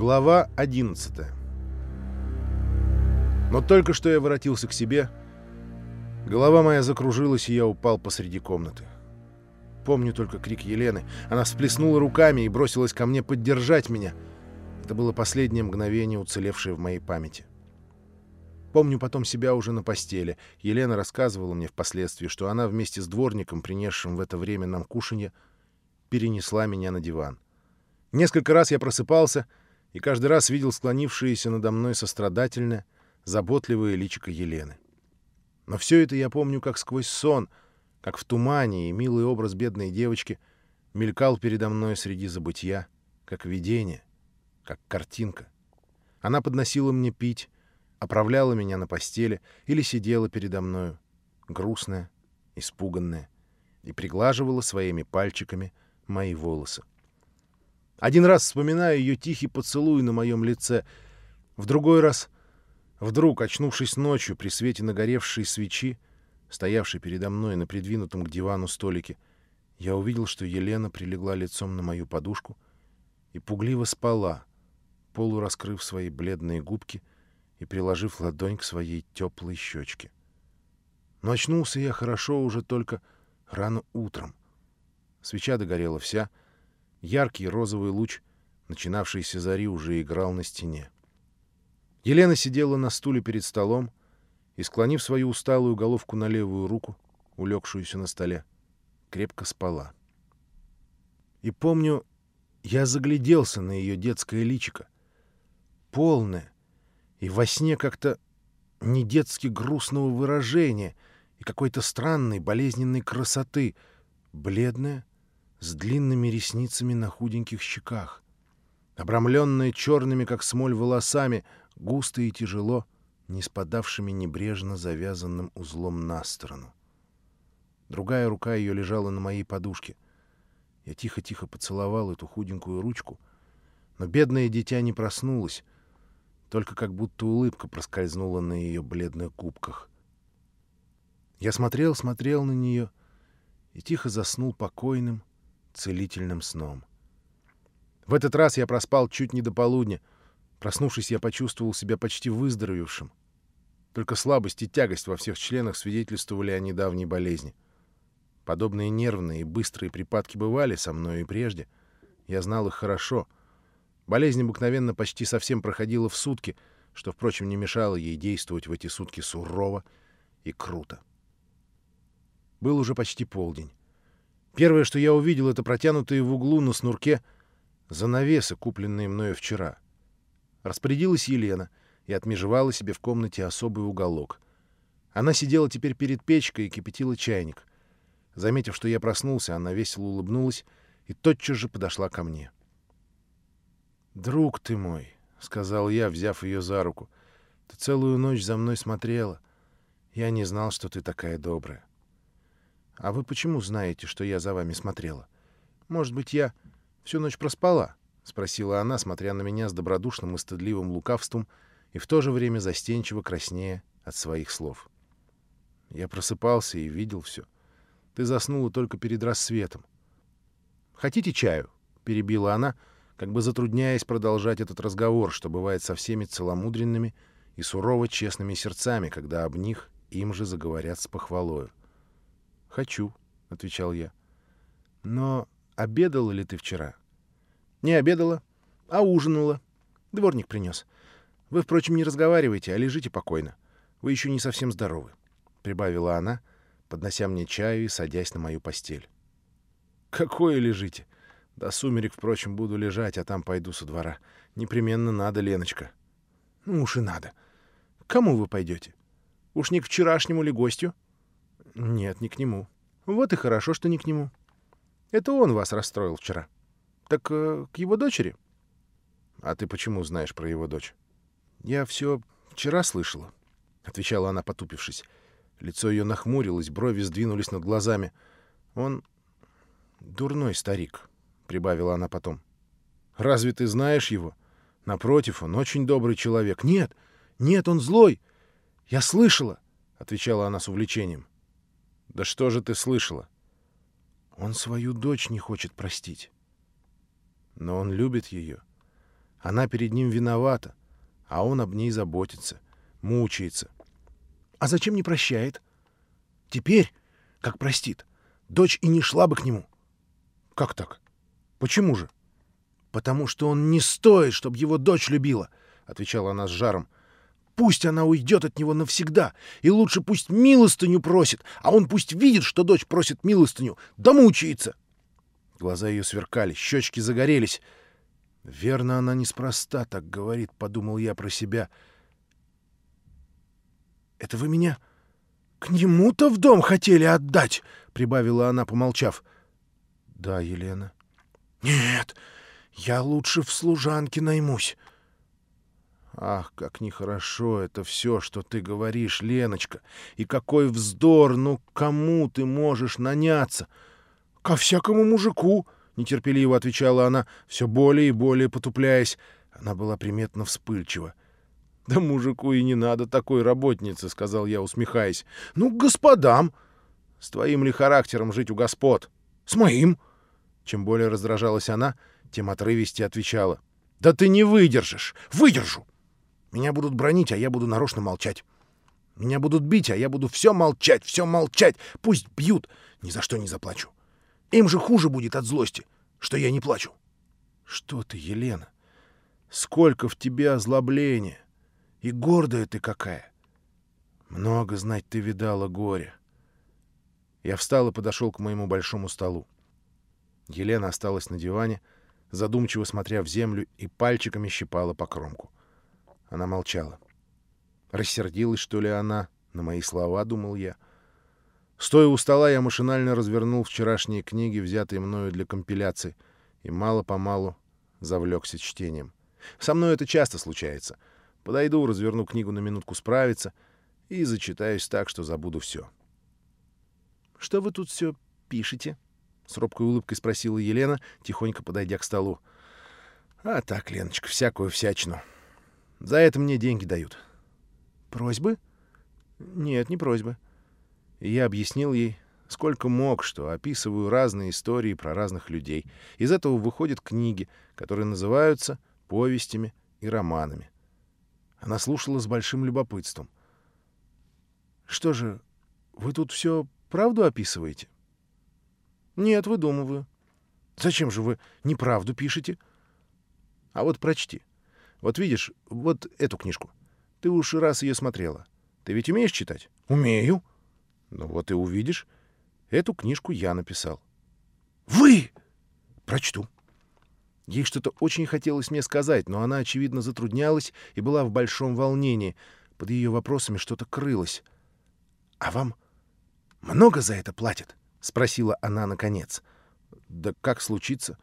Глава 11 Но только что я воротился к себе, голова моя закружилась, и я упал посреди комнаты. Помню только крик Елены. Она всплеснула руками и бросилась ко мне поддержать меня. Это было последнее мгновение, уцелевшее в моей памяти. Помню потом себя уже на постели. Елена рассказывала мне впоследствии, что она вместе с дворником, принесшим в это время нам кушанье, перенесла меня на диван. Несколько раз я просыпался — и каждый раз видел склонившееся надо мной сострадательное, заботливое личико Елены. Но все это я помню как сквозь сон, как в тумане, и милый образ бедной девочки мелькал передо мной среди забытья, как видение, как картинка. Она подносила мне пить, оправляла меня на постели или сидела передо мною, грустная, испуганная, и приглаживала своими пальчиками мои волосы. Один раз вспоминаю ее тихий поцелуй на моем лице. В другой раз, вдруг, очнувшись ночью при свете нагоревшей свечи, стоявшей передо мной на придвинутом к дивану столике, я увидел, что Елена прилегла лицом на мою подушку и пугливо спала, полураскрыв свои бледные губки и приложив ладонь к своей теплой щечке. Но очнулся я хорошо уже только рано утром. Свеча догорела вся — Яркий розовый луч начинавшейся зари уже играл на стене. Елена сидела на стуле перед столом и, склонив свою усталую головку на левую руку, улегшуюся на столе, крепко спала. И помню, я загляделся на ее детское личико, полное, и во сне как-то не детски грустного выражения и какой-то странной болезненной красоты, бледное, с длинными ресницами на худеньких щеках, обрамленная черными, как смоль, волосами, густо и тяжело, не спадавшими небрежно завязанным узлом на сторону. Другая рука ее лежала на моей подушке. Я тихо-тихо поцеловал эту худенькую ручку, но бедное дитя не проснулось, только как будто улыбка проскользнула на ее бледных губках. Я смотрел, смотрел на нее и тихо заснул покойным, целительным сном. В этот раз я проспал чуть не до полудня. Проснувшись, я почувствовал себя почти выздоровевшим. Только слабость и тягость во всех членах свидетельствовали о недавней болезни. Подобные нервные и быстрые припадки бывали со мной и прежде. Я знал их хорошо. Болезнь обыкновенно почти совсем проходила в сутки, что, впрочем, не мешало ей действовать в эти сутки сурово и круто. Был уже почти полдень. Первое, что я увидел, это протянутые в углу на снурке занавесы, купленные мною вчера. Распорядилась Елена и отмежевала себе в комнате особый уголок. Она сидела теперь перед печкой и кипятила чайник. Заметив, что я проснулся, она весело улыбнулась и тотчас же подошла ко мне. «Друг ты мой», — сказал я, взяв ее за руку, — «ты целую ночь за мной смотрела. Я не знал, что ты такая добрая. «А вы почему знаете, что я за вами смотрела? Может быть, я всю ночь проспала?» — спросила она, смотря на меня с добродушным и стыдливым лукавством и в то же время застенчиво краснея от своих слов. Я просыпался и видел все. Ты заснула только перед рассветом. «Хотите чаю?» — перебила она, как бы затрудняясь продолжать этот разговор, что бывает со всеми целомудренными и сурово честными сердцами, когда об них им же заговорят с похвалою. «Хочу», — отвечал я. «Но обедала ли ты вчера?» «Не обедала, а ужинала. Дворник принес. Вы, впрочем, не разговаривайте, а лежите покойно. Вы еще не совсем здоровы», — прибавила она, поднося мне чаю и садясь на мою постель. «Какое лежите? До сумерек, впрочем, буду лежать, а там пойду со двора. Непременно надо, Леночка». «Ну уж и надо. К кому вы пойдете? Уж не к вчерашнему ли гостю?» Нет, не к нему. Вот и хорошо, что не к нему. Это он вас расстроил вчера. Так э, к его дочери? А ты почему знаешь про его дочь? Я все вчера слышала, отвечала она, потупившись. Лицо ее нахмурилось, брови сдвинулись над глазами. Он дурной старик, прибавила она потом. Разве ты знаешь его? Напротив, он очень добрый человек. Нет, нет, он злой. Я слышала, отвечала она с увлечением. Да что же ты слышала? Он свою дочь не хочет простить. Но он любит ее. Она перед ним виновата, а он об ней заботится, мучается. А зачем не прощает? Теперь, как простит, дочь и не шла бы к нему. Как так? Почему же? Потому что он не стоит, чтобы его дочь любила, отвечала она с жаром. Пусть она уйдет от него навсегда, и лучше пусть милостыню просит, а он пусть видит, что дочь просит милостыню, да мучается. Глаза ее сверкали, щечки загорелись. Верно, она неспроста так говорит, подумал я про себя. Это вы меня к нему-то в дом хотели отдать, прибавила она, помолчав. Да, Елена. Нет, я лучше в служанке наймусь. Ах, как нехорошо это все, что ты говоришь, Леночка. И какой вздор, ну кому ты можешь наняться? Ко всякому мужику, нетерпеливо отвечала она, все более и более потупляясь. Она была приметно вспыльчива. «Да мужику и не надо такой работницы», — сказал я, усмехаясь. «Ну, господам! С твоим ли характером жить у господ?» «С моим!» Чем более раздражалась она, тем отрывистее отвечала. «Да ты не выдержишь! Выдержу! Меня будут бронить, а я буду нарочно молчать. Меня будут бить, а я буду все молчать, все молчать. Пусть бьют, ни за что не заплачу. Им же хуже будет от злости, что я не плачу. Что ты, Елена? Сколько в тебе озлобления! И гордая ты какая! Много знать ты видала горя. Я встал и подошел к моему большому столу. Елена осталась на диване, задумчиво смотря в землю и пальчиками щипала по кромку. Она молчала. Рассердилась, что ли, она на мои слова, думал я. Стоя у стола, я машинально развернул вчерашние книги, взятые мною для компиляции, и мало-помалу завлекся чтением. Со мной это часто случается. Подойду, разверну книгу на минутку справиться и зачитаюсь так, что забуду все. «Что вы тут все пишете?» — с робкой улыбкой спросила Елена, тихонько подойдя к столу. «А так, Леночка, всякую всячину. За это мне деньги дают. Просьбы? Нет, не просьбы. И я объяснил ей, сколько мог, что описываю разные истории про разных людей. Из этого выходят книги, которые называются повестями и романами. Она слушала с большим любопытством. «Что же, вы тут все правду описываете?» «Нет, выдумываю». «Зачем же вы неправду пишете?» «А вот прочти. Вот видишь, вот эту книжку. Ты уж раз ее смотрела. Ты ведь умеешь читать? Умею. Ну вот и увидишь. Эту книжку я написал. Вы! Прочту. Ей что-то очень хотелось мне сказать, но она, очевидно, затруднялась и была в большом волнении. Под ее вопросами что-то крылось. — А вам много за это платят? — спросила она наконец. — Да как случится.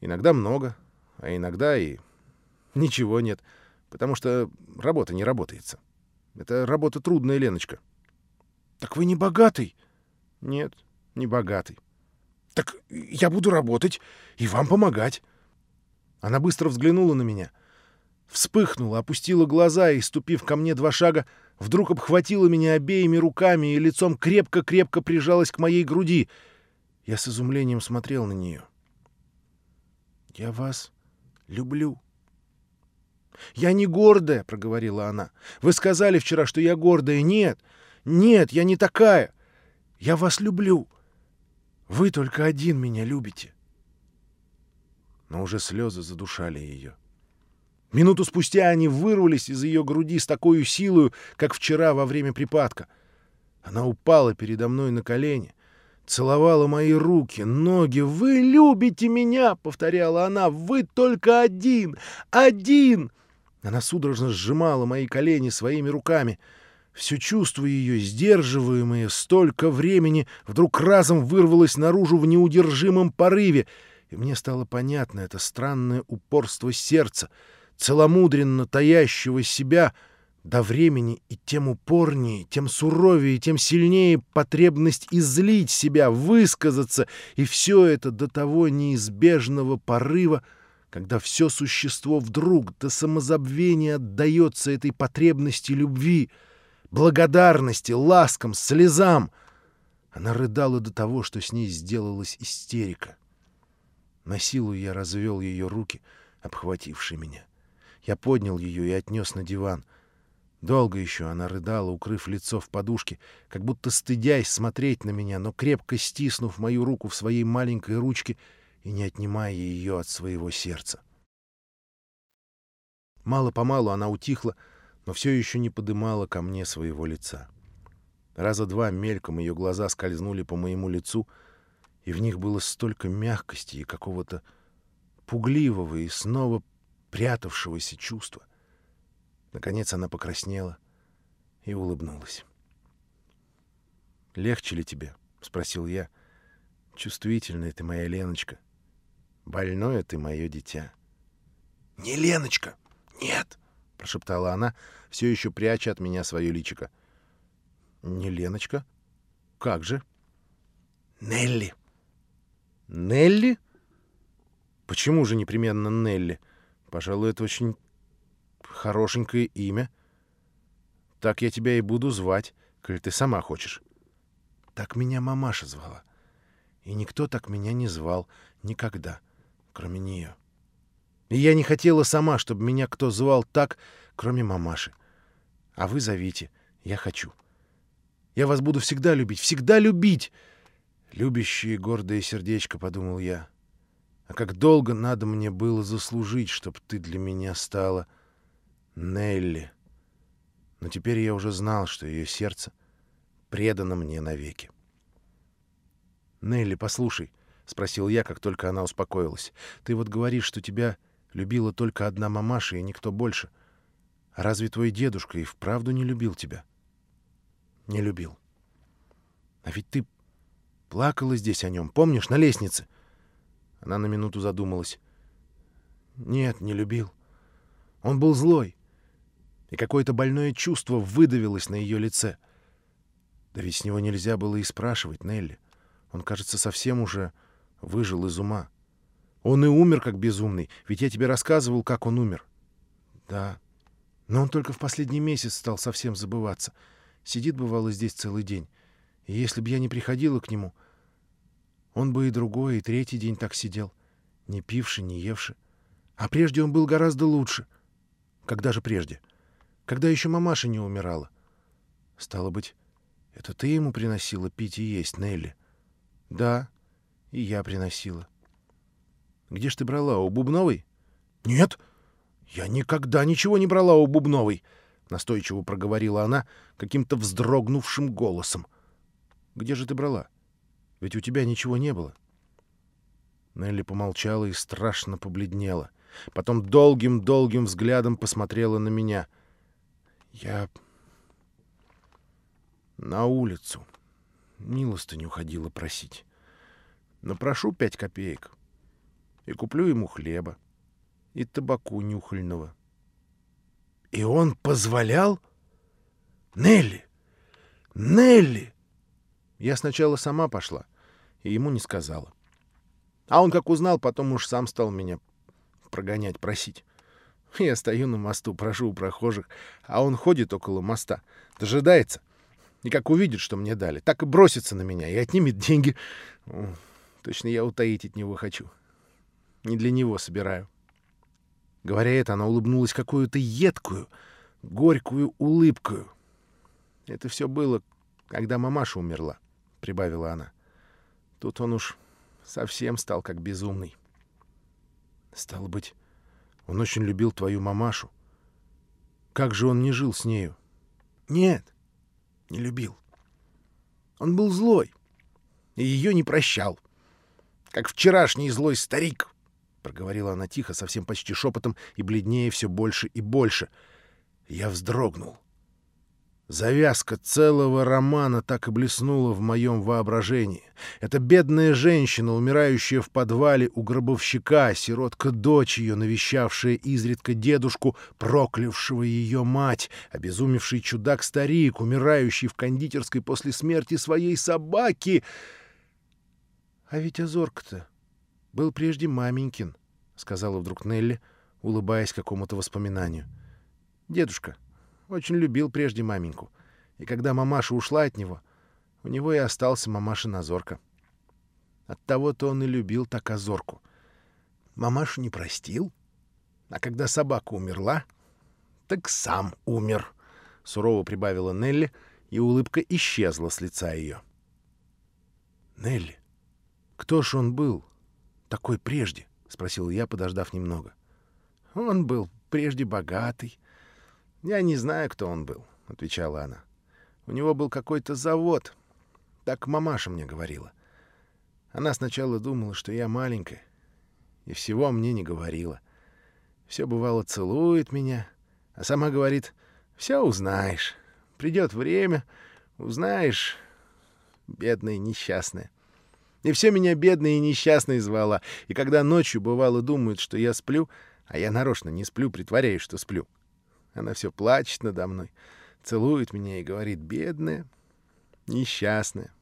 Иногда много, а иногда и Ничего нет, потому что работа не работается. Это работа трудная, Леночка. Так вы не богатый? Нет, не богатый. Так я буду работать и вам помогать. Она быстро взглянула на меня, вспыхнула, опустила глаза и, ступив ко мне два шага, вдруг обхватила меня обеими руками и лицом крепко-крепко прижалась к моей груди. Я с изумлением смотрел на нее. «Я вас люблю», «Я не гордая», — проговорила она. «Вы сказали вчера, что я гордая. Нет, нет, я не такая. Я вас люблю. Вы только один меня любите». Но уже слезы задушали ее. Минуту спустя они вырвались из ее груди с такой силой, как вчера во время припадка. Она упала передо мной на колени, целовала мои руки, ноги. «Вы любите меня!» — повторяла она. «Вы только один! Один!» Она судорожно сжимала мои колени своими руками. Все чувство ее, сдерживаемое столько времени, вдруг разом вырвалось наружу в неудержимом порыве, и мне стало понятно это странное упорство сердца, целомудренно таящего себя до времени, и тем упорнее, тем суровее, тем сильнее потребность излить себя, высказаться, и все это до того неизбежного порыва — когда все существо вдруг до самозабвения отдается этой потребности любви, благодарности, ласкам, слезам. Она рыдала до того, что с ней сделалась истерика. На силу я развел ее руки, обхватившие меня. — Я поднял ее и отнес на диван. Долго еще она рыдала, укрыв лицо в подушке, как будто стыдясь смотреть на меня, но крепко стиснув мою руку в своей маленькой ручке и не отнимая ее от своего сердца. Мало-помалу она утихла, но все еще не подымала ко мне своего лица. Раза два мельком ее глаза скользнули по моему лицу, и в них было столько мягкости и какого-то пугливого и снова прятавшегося чувства. Наконец она покраснела и улыбнулась. «Легче ли тебе?» — спросил я. «Чувствительная ты моя Леночка. Больное ты мое дитя». «Не Леночка! Нет!» — прошептала она, все еще пряча от меня свое личико. «Не Леночка? Как же?» «Нелли!» «Нелли?» Почему же непременно Нелли? Пожалуй, это очень хорошенькое имя. Так я тебя и буду звать, коль ты сама хочешь. Так меня мамаша звала. И никто так меня не звал никогда, кроме нее. И я не хотела сама, чтобы меня кто звал так, кроме мамаши. А вы зовите, я хочу. Я вас буду всегда любить, всегда любить. Любящее гордое сердечко, подумал я. А как долго надо мне было заслужить, чтобы ты для меня стала Нелли. Но теперь я уже знал, что ее сердце предано мне навеки. «Нелли, послушай», — спросил я, как только она успокоилась, — «ты вот говоришь, что тебя любила только одна мамаша и никто больше. А разве твой дедушка и вправду не любил тебя?» «Не любил. А ведь ты плакала здесь о нем, помнишь, на лестнице?» Она на минуту задумалась. Нет, не любил. Он был злой. И какое-то больное чувство выдавилось на ее лице. Да ведь с него нельзя было и спрашивать, Нелли. Он, кажется, совсем уже выжил из ума. Он и умер как безумный, ведь я тебе рассказывал, как он умер. Да, но он только в последний месяц стал совсем забываться. Сидит, бывало, здесь целый день. И если бы я не приходила к нему, он бы и другой, и третий день так сидел, не пивши, не евши. А прежде он был гораздо лучше. Когда же прежде? Когда еще мамаша не умирала. Стало быть, это ты ему приносила пить и есть, Нелли? Да, и я приносила. Где ж ты брала? У Бубновой? Нет, я никогда ничего не брала у Бубновой, настойчиво проговорила она каким-то вздрогнувшим голосом. Где же ты брала? — ведь у тебя ничего не было. Нелли помолчала и страшно побледнела. Потом долгим-долгим взглядом посмотрела на меня. Я на улицу. Милостыню ходила просить. Напрошу пять копеек и куплю ему хлеба и табаку нюхального. И он позволял? Нелли! Нелли! Я сначала сама пошла, и ему не сказала. А он, как узнал, потом уж сам стал меня прогонять, просить. Я стою на мосту, прошу у прохожих, а он ходит около моста, дожидается. И как увидит, что мне дали, так и бросится на меня и отнимет деньги. Точно я утаить от него хочу. Не для него собираю. Говоря это, она улыбнулась какую-то едкую, горькую улыбкою. Это все было, когда мамаша умерла. — прибавила она. Тут он уж совсем стал как безумный. Стало быть, он очень любил твою мамашу. Как же он не жил с нею? Нет, не любил. Он был злой и ее не прощал. Как вчерашний злой старик, — проговорила она тихо, совсем почти шепотом, и бледнее все больше и больше. Я вздрогнул. Завязка целого романа так и блеснула в моем воображении. Это бедная женщина, умирающая в подвале у гробовщика, сиротка-дочь ее, навещавшая изредка дедушку, проклявшего ее мать, обезумевший чудак-старик, умирающий в кондитерской после смерти своей собаки. А ведь Азорка-то был прежде маменькин, — сказала вдруг Нелли, улыбаясь какому-то воспоминанию. — Дедушка — очень любил прежде маменьку. И когда мамаша ушла от него, у него и остался мамаша Назорка. Оттого-то он и любил так Азорку. Мамашу не простил? А когда собака умерла, так сам умер, — сурово прибавила Нелли, и улыбка исчезла с лица ее. «Нелли, кто ж он был такой прежде?» — спросил я, подождав немного. «Он был прежде богатый. Я не знаю, кто он был», — отвечала она. «У него был какой-то завод. Так мамаша мне говорила. Она сначала думала, что я маленькая, и всего мне не говорила. Все бывало целует меня, а сама говорит, все узнаешь. Придет время, узнаешь, бедная несчастная. И все меня бедной и несчастной звала. И когда ночью, бывало, думает, что я сплю, а я нарочно не сплю, притворяюсь, что сплю. Она все плачет надо мной, целует меня и говорит, бедная, несчастная.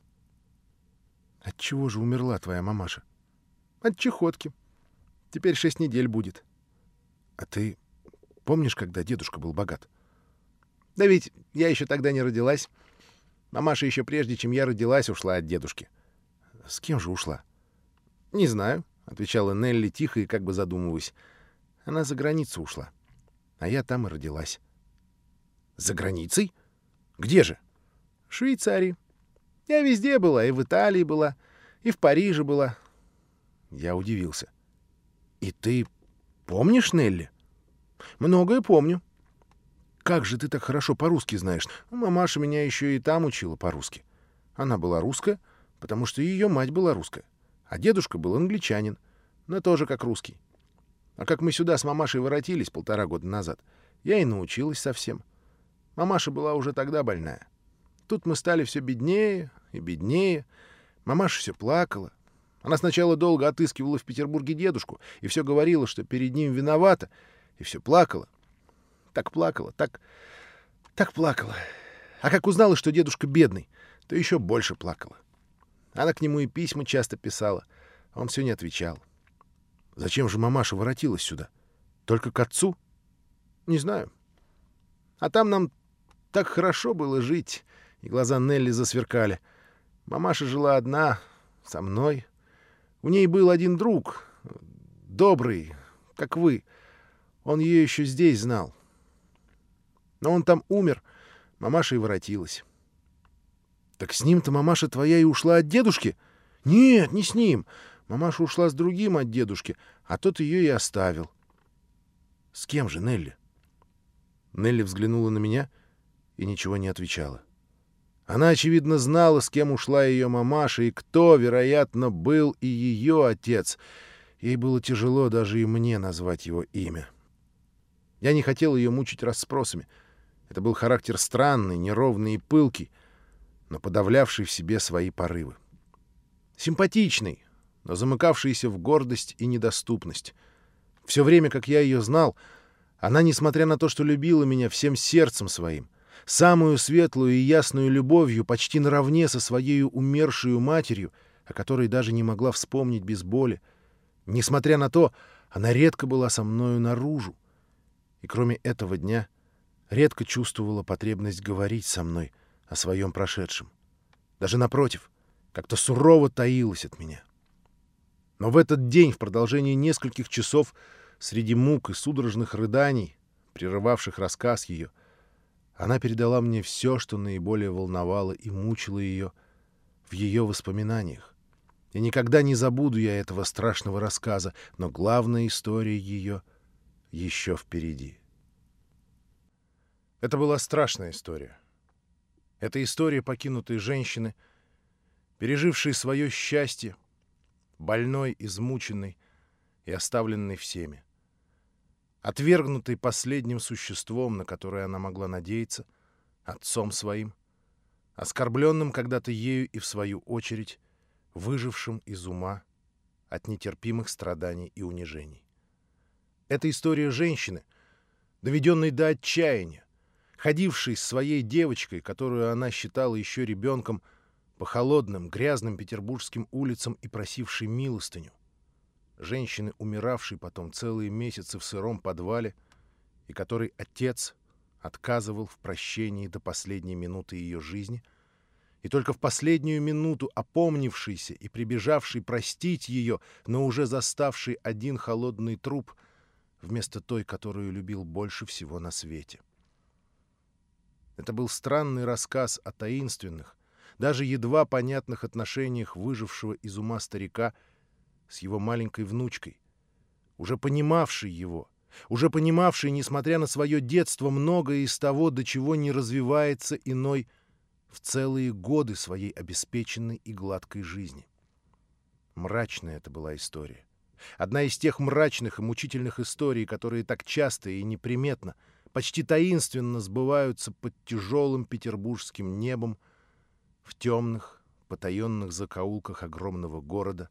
От чего же умерла твоя мамаша? От чехотки. Теперь шесть недель будет. А ты помнишь, когда дедушка был богат? Да ведь я еще тогда не родилась. Мамаша еще прежде, чем я родилась, ушла от дедушки. С кем же ушла? Не знаю, отвечала Нелли тихо и как бы задумываясь. Она за границу ушла. А я там и родилась. За границей? Где же? В Швейцарии. Я везде была, и в Италии была, и в Париже была. Я удивился. И ты помнишь Нелли? Многое помню. Как же ты так хорошо по-русски знаешь? Мамаша меня еще и там учила по-русски. Она была русская, потому что ее мать была русская, а дедушка был англичанин, но тоже как русский. А как мы сюда с мамашей воротились полтора года назад, я и научилась совсем. Мамаша была уже тогда больная. Тут мы стали все беднее и беднее. Мамаша все плакала. Она сначала долго отыскивала в Петербурге дедушку и все говорила, что перед ним виновата, и все плакала. Так плакала, так... так плакала. А как узнала, что дедушка бедный, то еще больше плакала. Она к нему и письма часто писала, он все не отвечал. Зачем же мамаша воротилась сюда? Только к отцу? Не знаю. А там нам так хорошо было жить и глаза Нелли засверкали. Мамаша жила одна, со мной. У ней был один друг, добрый, как вы. Он ее еще здесь знал. Но он там умер, мамаша и воротилась. Так с ним-то мамаша твоя и ушла от дедушки? Нет, не с ним. Мамаша ушла с другим от дедушки, а тот ее и оставил. С кем же Нелли? Нелли взглянула на меня и ничего не отвечала. Она, очевидно, знала, с кем ушла ее мамаша, и кто, вероятно, был и ее отец. Ей было тяжело даже и мне назвать его имя. Я не хотел ее мучить расспросами. Это был характер странный, неровный и пылкий, но подавлявший в себе свои порывы. Симпатичный, но замыкавшийся в гордость и недоступность. Все время, как я ее знал, она, несмотря на то, что любила меня всем сердцем своим, самую светлую и ясную любовью почти наравне со своей умершую матерью, о которой даже не могла вспомнить без боли. Несмотря на то, она редко была со мною наружу, и кроме этого дня редко чувствовала потребность говорить со мной о своем прошедшем. Даже напротив, как-то сурово таилась от меня. Но в этот день, в продолжении нескольких часов, среди мук и судорожных рыданий, прерывавших рассказ ее, — она передала мне все, что наиболее волновало и мучило ее в ее воспоминаниях. И никогда не забуду я этого страшного рассказа, но главная история ее еще впереди. Это была страшная история. Это история покинутой женщины, пережившей свое счастье, больной, измученной и оставленной всеми отвергнутой последним существом, на которое она могла надеяться, отцом своим, оскорбленным когда-то ею и, в свою очередь, выжившим из ума от нетерпимых страданий и унижений. Это история женщины, доведенной до отчаяния, ходившей с своей девочкой, которую она считала еще ребенком, по холодным, грязным петербургским улицам и просившей милостыню женщины, умиравшей потом целые месяцы в сыром подвале, и которой отец отказывал в прощении до последней минуты ее жизни, и только в последнюю минуту опомнившийся и прибежавший простить ее, но уже заставший один холодный труп, вместо той, которую любил больше всего на свете. Это был странный рассказ о таинственных, даже едва понятных отношениях выжившего из ума старика с его маленькой внучкой, уже понимавшей его, уже понимавшей, несмотря на свое детство, многое из того, до чего не развивается иной в целые годы своей обеспеченной и гладкой жизни. Мрачная это была история. Одна из тех мрачных и мучительных историй, которые так часто и неприметно, почти таинственно сбываются под тяжелым петербургским небом в темных, потаенных закоулках огромного города,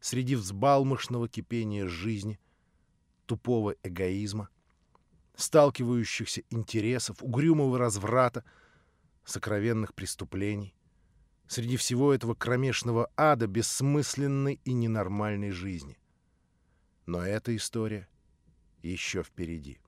среди взбалмошного кипения жизни, тупого эгоизма, сталкивающихся интересов, угрюмого разврата, сокровенных преступлений, среди всего этого кромешного ада бессмысленной и ненормальной жизни. Но эта история еще впереди.